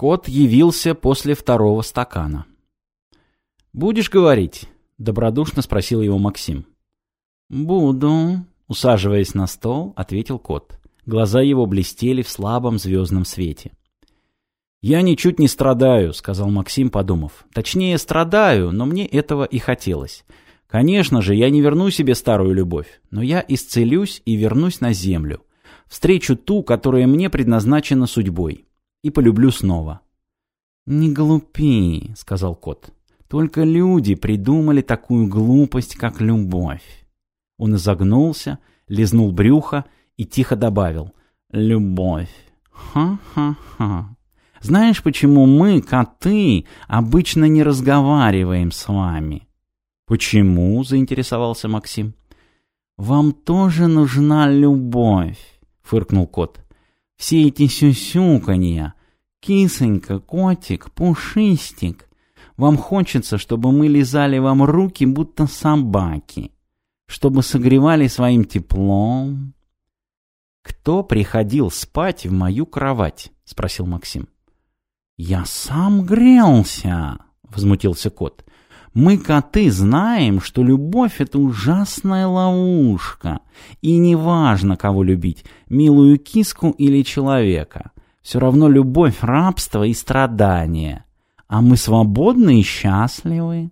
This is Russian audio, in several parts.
Кот явился после второго стакана. «Будешь говорить?» — добродушно спросил его Максим. «Буду», — усаживаясь на стол, ответил кот. Глаза его блестели в слабом звездном свете. «Я ничуть не страдаю», — сказал Максим, подумав. «Точнее, страдаю, но мне этого и хотелось. Конечно же, я не верну себе старую любовь, но я исцелюсь и вернусь на землю. Встречу ту, которая мне предназначена судьбой. И полюблю снова». «Не глупи», — сказал кот. «Только люди придумали такую глупость, как любовь». Он изогнулся, лизнул брюхо и тихо добавил «Любовь». Ха-ха-ха. Знаешь, почему мы, коты, обычно не разговариваем с вами? Почему? заинтересовался Максим. Вам тоже нужна любовь, фыркнул кот. Все эти сюсюканья, кисонька, котик, пушистик. Вам хочется, чтобы мы лизали вам руки, будто собаки, чтобы согревали своим теплом. Кто приходил спать в мою кровать? спросил Максим. «Я сам грелся!» — возмутился кот. «Мы, коты, знаем, что любовь — это ужасная ловушка. И неважно, кого любить, милую киску или человека. Все равно любовь — рабство и страдание. А мы свободны и счастливы».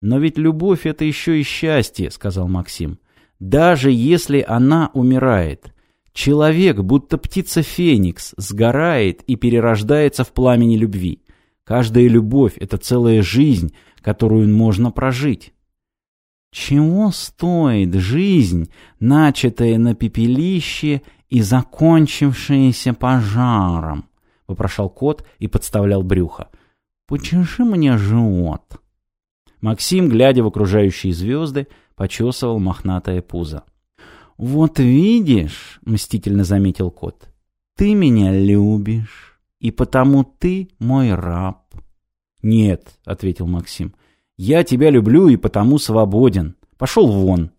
«Но ведь любовь — это еще и счастье», — сказал Максим. «Даже если она умирает». Человек, будто птица Феникс, сгорает и перерождается в пламени любви. Каждая любовь — это целая жизнь, которую можно прожить. Чего стоит жизнь, начатая на пепелище и закончившаяся пожаром? — вопрошал кот и подставлял брюхо. — Почеши мне живот. Максим, глядя в окружающие звезды, почесывал мохнатое пузо. «Вот видишь», — мстительно заметил кот, — «ты меня любишь, и потому ты мой раб». «Нет», — ответил Максим, — «я тебя люблю и потому свободен. Пошел вон».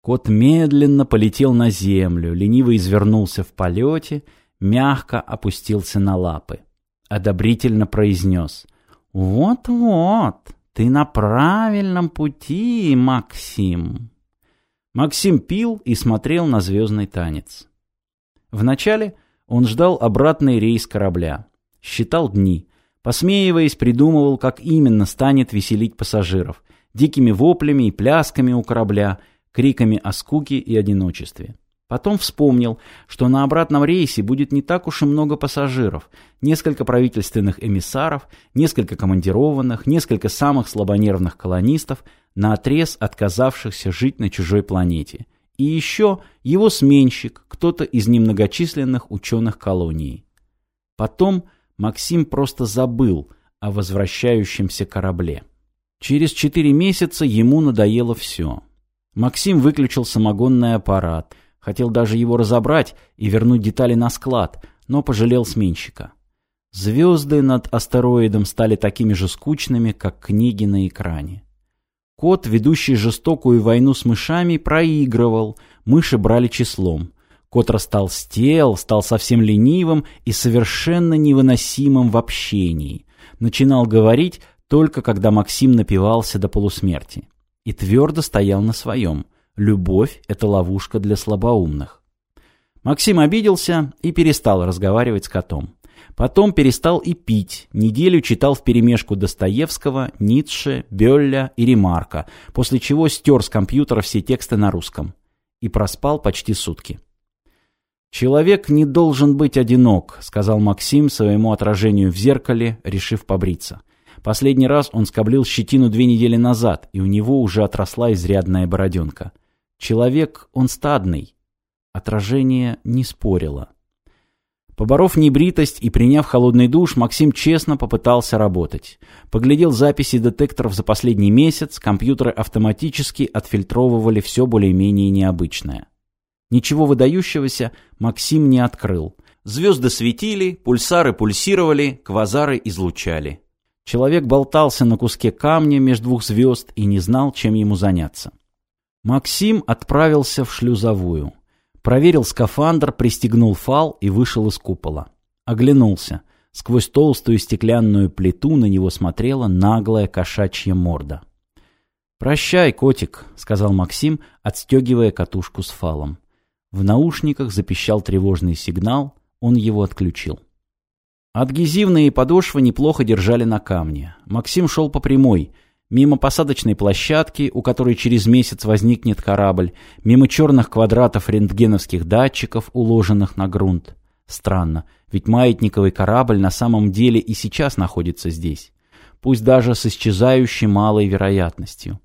Кот медленно полетел на землю, лениво извернулся в полете, мягко опустился на лапы. Одобрительно произнес. «Вот-вот, ты на правильном пути, Максим». Максим пил и смотрел на звездный танец. Вначале он ждал обратный рейс корабля, считал дни, посмеиваясь, придумывал, как именно станет веселить пассажиров, дикими воплями и плясками у корабля, криками о скуке и одиночестве. Потом вспомнил, что на обратном рейсе будет не так уж и много пассажиров. Несколько правительственных эмиссаров, несколько командированных, несколько самых слабонервных колонистов, наотрез отказавшихся жить на чужой планете. И еще его сменщик, кто-то из немногочисленных ученых колонии. Потом Максим просто забыл о возвращающемся корабле. Через четыре месяца ему надоело все. Максим выключил самогонный аппарат – Хотел даже его разобрать и вернуть детали на склад, но пожалел сменщика. Звезды над астероидом стали такими же скучными, как книги на экране. Кот, ведущий жестокую войну с мышами, проигрывал, мыши брали числом. Кот растолстел, стал совсем ленивым и совершенно невыносимым в общении. Начинал говорить только когда Максим напивался до полусмерти. И твердо стоял на своем. Любовь — это ловушка для слабоумных. Максим обиделся и перестал разговаривать с котом. Потом перестал и пить. Неделю читал вперемешку Достоевского, Ницше, Бёлля и Ремарка, после чего стер с компьютера все тексты на русском. И проспал почти сутки. «Человек не должен быть одинок», — сказал Максим своему отражению в зеркале, решив побриться. Последний раз он скоблил щетину две недели назад, и у него уже отросла изрядная бороденка. Человек, он стадный. Отражение не спорило. Поборов небритость и приняв холодный душ, Максим честно попытался работать. Поглядел записи детекторов за последний месяц, компьютеры автоматически отфильтровывали все более-менее необычное. Ничего выдающегося Максим не открыл. Звезды светили, пульсары пульсировали, квазары излучали. Человек болтался на куске камня между двух звезд и не знал, чем ему заняться. Максим отправился в шлюзовую. Проверил скафандр, пристегнул фал и вышел из купола. Оглянулся. Сквозь толстую стеклянную плиту на него смотрела наглая кошачья морда. «Прощай, котик», — сказал Максим, отстегивая катушку с фалом. В наушниках запищал тревожный сигнал, он его отключил. Адгезивные подошвы неплохо держали на камне. Максим шел по прямой, мимо посадочной площадки, у которой через месяц возникнет корабль, мимо черных квадратов рентгеновских датчиков, уложенных на грунт. Странно, ведь маятниковый корабль на самом деле и сейчас находится здесь. Пусть даже с исчезающей малой вероятностью.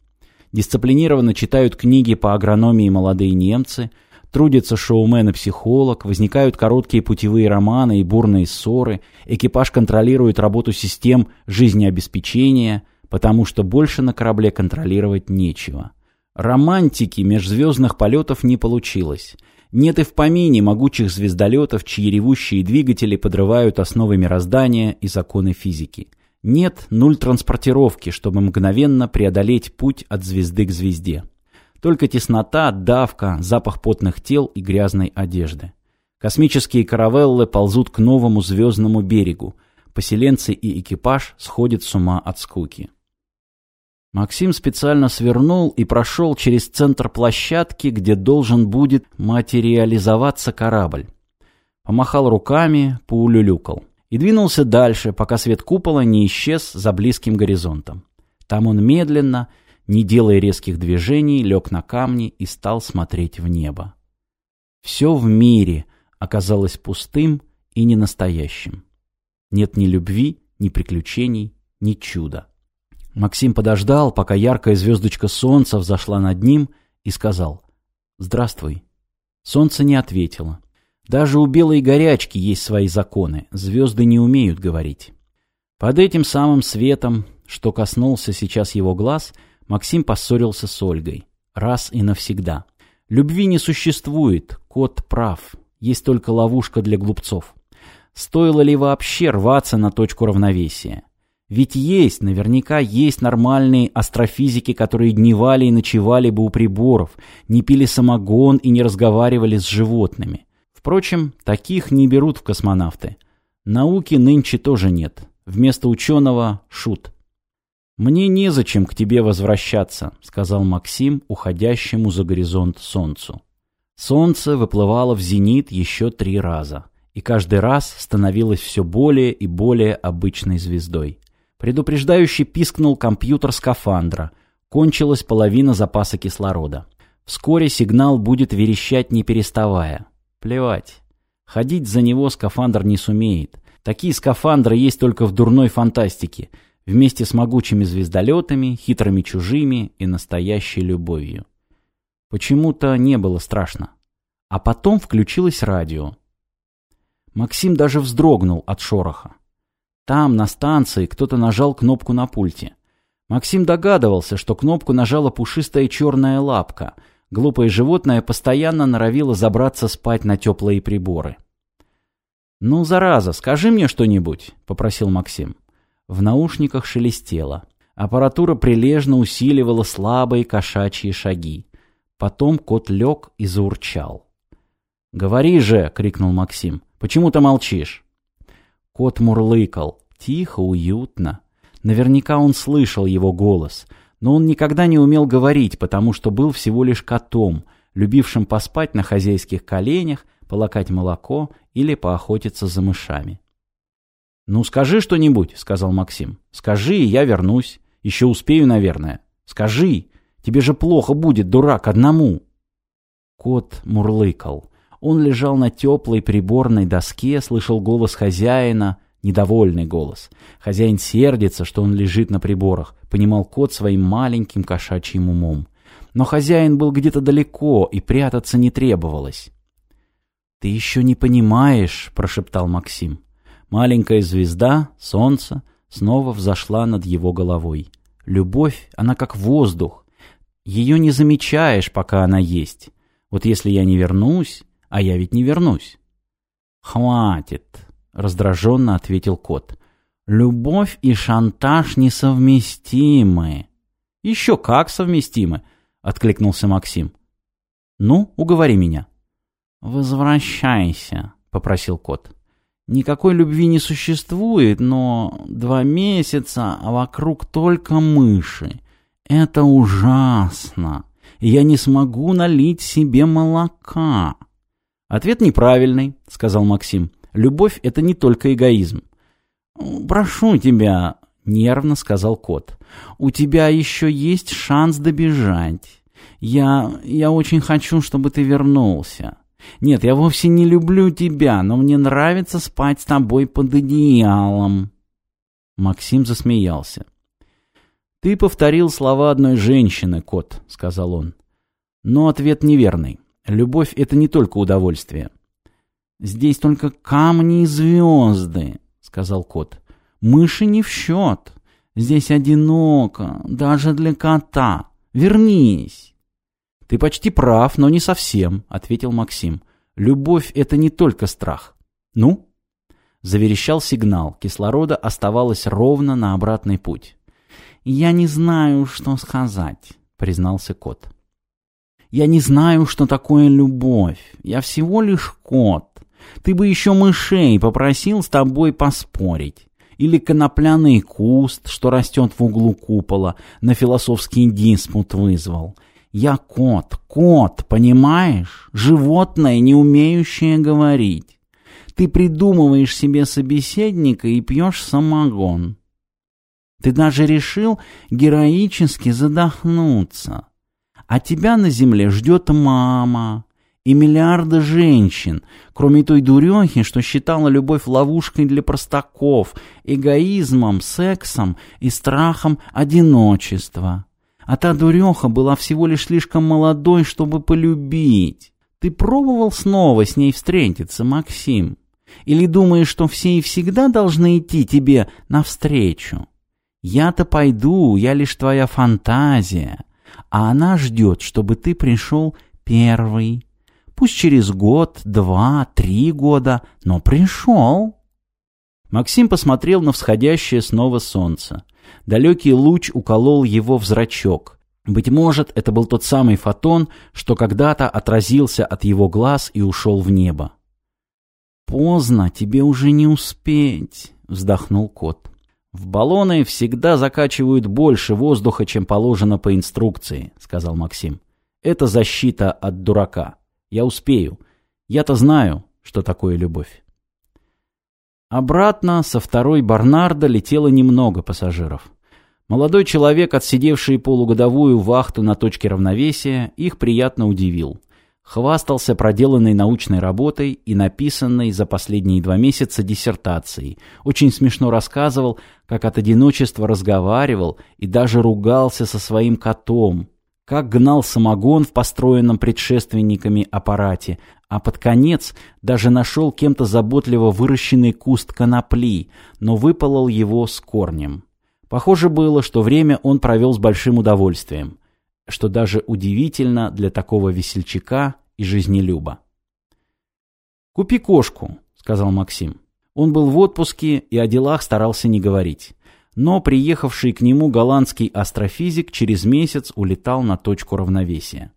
Дисциплинированно читают книги по агрономии молодые немцы – Трудится шоумен и психолог, возникают короткие путевые романы и бурные ссоры, экипаж контролирует работу систем жизнеобеспечения, потому что больше на корабле контролировать нечего. Романтики межзвездных полетов не получилось. Нет и в помине могучих звездолетов, чьи ревущие двигатели подрывают основы мироздания и законы физики. Нет нуль транспортировки, чтобы мгновенно преодолеть путь от звезды к звезде. Только теснота, давка, запах потных тел и грязной одежды. Космические каравеллы ползут к новому звездному берегу. Поселенцы и экипаж сходят с ума от скуки. Максим специально свернул и прошел через центр площадки, где должен будет материализоваться корабль. Помахал руками, поулюлюкал. И двинулся дальше, пока свет купола не исчез за близким горизонтом. Там он медленно, не делая резких движений, лег на камни и стал смотреть в небо. Все в мире оказалось пустым и ненастоящим. Нет ни любви, ни приключений, ни чуда. Максим подождал, пока яркая звездочка солнца взошла над ним и сказал «Здравствуй». Солнце не ответило. Даже у белой горячки есть свои законы, звезды не умеют говорить. Под этим самым светом, что коснулся сейчас его глаз – Максим поссорился с Ольгой. Раз и навсегда. Любви не существует, кот прав. Есть только ловушка для глупцов. Стоило ли вообще рваться на точку равновесия? Ведь есть, наверняка есть нормальные астрофизики, которые дневали и ночевали бы у приборов, не пили самогон и не разговаривали с животными. Впрочем, таких не берут в космонавты. Науки нынче тоже нет. Вместо ученого – шут. «Мне незачем к тебе возвращаться», — сказал Максим, уходящему за горизонт солнцу. Солнце выплывало в зенит еще три раза, и каждый раз становилось все более и более обычной звездой. Предупреждающий пискнул компьютер скафандра. Кончилась половина запаса кислорода. Вскоре сигнал будет верещать не переставая. Плевать. Ходить за него скафандр не сумеет. Такие скафандры есть только в дурной фантастике — вместе с могучими звездолетами, хитрыми чужими и настоящей любовью. Почему-то не было страшно. А потом включилось радио. Максим даже вздрогнул от шороха. Там, на станции, кто-то нажал кнопку на пульте. Максим догадывался, что кнопку нажала пушистая черная лапка. Глупое животное постоянно норовило забраться спать на теплые приборы. «Ну, зараза, скажи мне что-нибудь», — попросил Максим. В наушниках шелестело. Аппаратура прилежно усиливала слабые кошачьи шаги. Потом кот лег и заурчал. «Говори же!» — крикнул Максим. «Почему ты молчишь?» Кот мурлыкал. Тихо, уютно. Наверняка он слышал его голос. Но он никогда не умел говорить, потому что был всего лишь котом, любившим поспать на хозяйских коленях, полакать молоко или поохотиться за мышами. «Ну, скажи что-нибудь», — сказал Максим. «Скажи, и я вернусь. Еще успею, наверное. Скажи. Тебе же плохо будет, дурак, одному». Кот мурлыкал. Он лежал на теплой приборной доске, слышал голос хозяина, недовольный голос. Хозяин сердится, что он лежит на приборах, понимал кот своим маленьким кошачьим умом. Но хозяин был где-то далеко, и прятаться не требовалось. «Ты еще не понимаешь», — прошептал Максим. Маленькая звезда, солнце, снова взошла над его головой. Любовь, она как воздух. Ее не замечаешь, пока она есть. Вот если я не вернусь, а я ведь не вернусь. «Хватит», — раздраженно ответил кот. «Любовь и шантаж несовместимы». «Еще как совместимы», — откликнулся Максим. «Ну, уговори меня». «Возвращайся», — попросил кот. Никакой любви не существует, но два месяца, а вокруг только мыши. Это ужасно. Я не смогу налить себе молока. Ответ неправильный, сказал Максим. Любовь — это не только эгоизм. «Прошу тебя», — нервно сказал кот, — «у тебя еще есть шанс добежать. Я... я очень хочу, чтобы ты вернулся. Нет, я вовсе не люблю тебя, но мне нравится спать с тобой под одеялом». Максим засмеялся. «Ты повторил слова одной женщины, кот», — сказал он. «Но ответ неверный. Любовь — это не только удовольствие. «Здесь только камни и звезды», — сказал кот. «Мыши не в счет. Здесь одиноко, даже для кота. Вернись». «Ты почти прав, но не совсем», — ответил Максим. «Любовь — это не только страх». «Ну?» Заверещал сигнал. Кислорода оставалось ровно на обратный путь. «Я не знаю, что сказать», — признался кот. «Я не знаю, что такое любовь. Я всего лишь кот. Ты бы еще мышей попросил с тобой поспорить. Или конопляный куст, что растет в углу купола, на философский диспут вызвал. Я кот, кот, понимаешь? Животное, не умеющее говорить. Ты придумываешь себе собеседника и пьешь самогон. Ты даже решил героически задохнуться. А тебя на земле ждет мама, и миллиарды женщин, кроме той дурехи, что считала любовь ловушкой для простаков, эгоизмом, сексом и страхом одиночества. А та дуреха была всего лишь слишком молодой, чтобы полюбить. Ты пробовал снова с ней встретиться, Максим? Или думаешь, что все и всегда должны идти тебе навстречу? Я-то пойду, я лишь твоя фантазия, а она ждет, чтобы ты пришел первый. Пусть через год, два, три года, но пришел. Максим посмотрел на всходящее снова солнце. Далекий луч уколол его в зрачок. Быть может, это был тот самый фотон, что когда-то отразился от его глаз и ушел в небо. «Поздно, тебе уже не успеть», — вздохнул кот. «В баллоны всегда закачивают больше воздуха, чем положено по инструкции», — сказал Максим. «Это защита от дурака». Я успею. Я-то знаю, что такое любовь. Обратно со второй Барнарда летело немного пассажиров. Молодой человек, отсидевший полугодовую вахту на точке равновесия, их приятно удивил. Хвастался проделанной научной работой и написанной за последние два месяца диссертацией. Очень смешно рассказывал, как от одиночества разговаривал и даже ругался со своим котом, как гнал самогон в построенном предшественниками аппарате, а под конец даже нашел кем-то заботливо выращенный куст конопли, но выполол его с корнем. Похоже было, что время он провел с большим удовольствием, что даже удивительно для такого весельчака и жизнелюба. «Купи кошку», — сказал Максим. Он был в отпуске и о делах старался не говорить но приехавший к нему голландский астрофизик через месяц улетал на точку равновесия.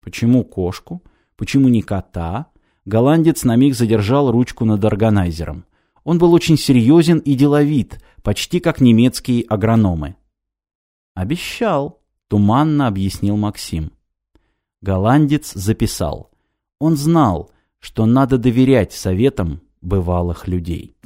Почему кошку? Почему не кота? Голландец на миг задержал ручку над органайзером. Он был очень серьезен и деловит, почти как немецкие агрономы. «Обещал», — туманно объяснил Максим. Голландец записал. Он знал, что надо доверять советам бывалых людей.